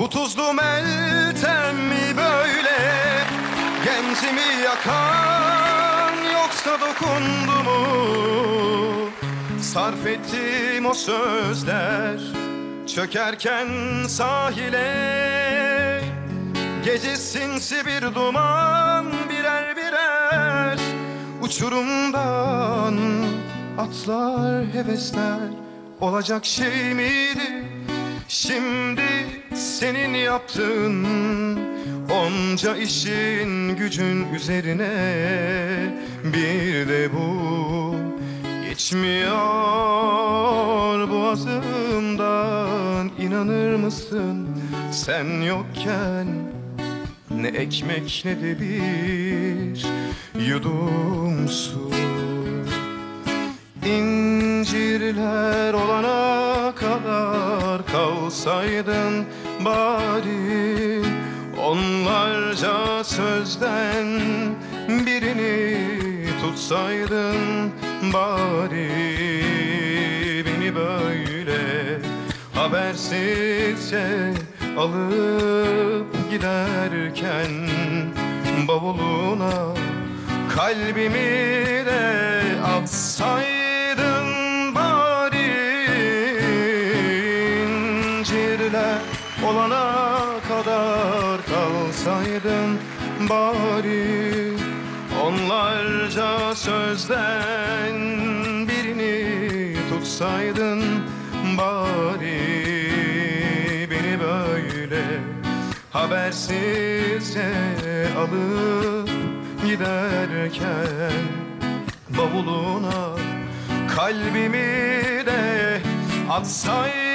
Bu tuzlu meltem mi böyle? Gencimi yakan yoksa dokundu mu? Sarf ettiğim o sözler Çökerken sahile. Gece sinsi bir duman birer birer. Uçurumdan atlar hevesler Olacak şey miydi şimdi senin yaptığın Onca işin gücün üzerine Bir de bu geçmiyor boğazımdan İnanır mısın? Sen yokken ne ekmek ne de bir yudum su. İncirler olana kadar kalsaydın bari Onlarca sözden birini tutsaydın bari. Beni böyle habersizce alıp giderken bavuluna kalbimi olana kadar kalsaydın bari. Onlarca sözden birini tutsaydın bari. Beni böyle habersizce alıp giderken bavuluna kalbimi de atsaydın